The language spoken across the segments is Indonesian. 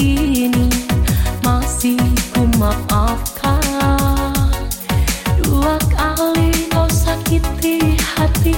ini masih ku maafkan. Dua kali kau sakiti hati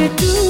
to do.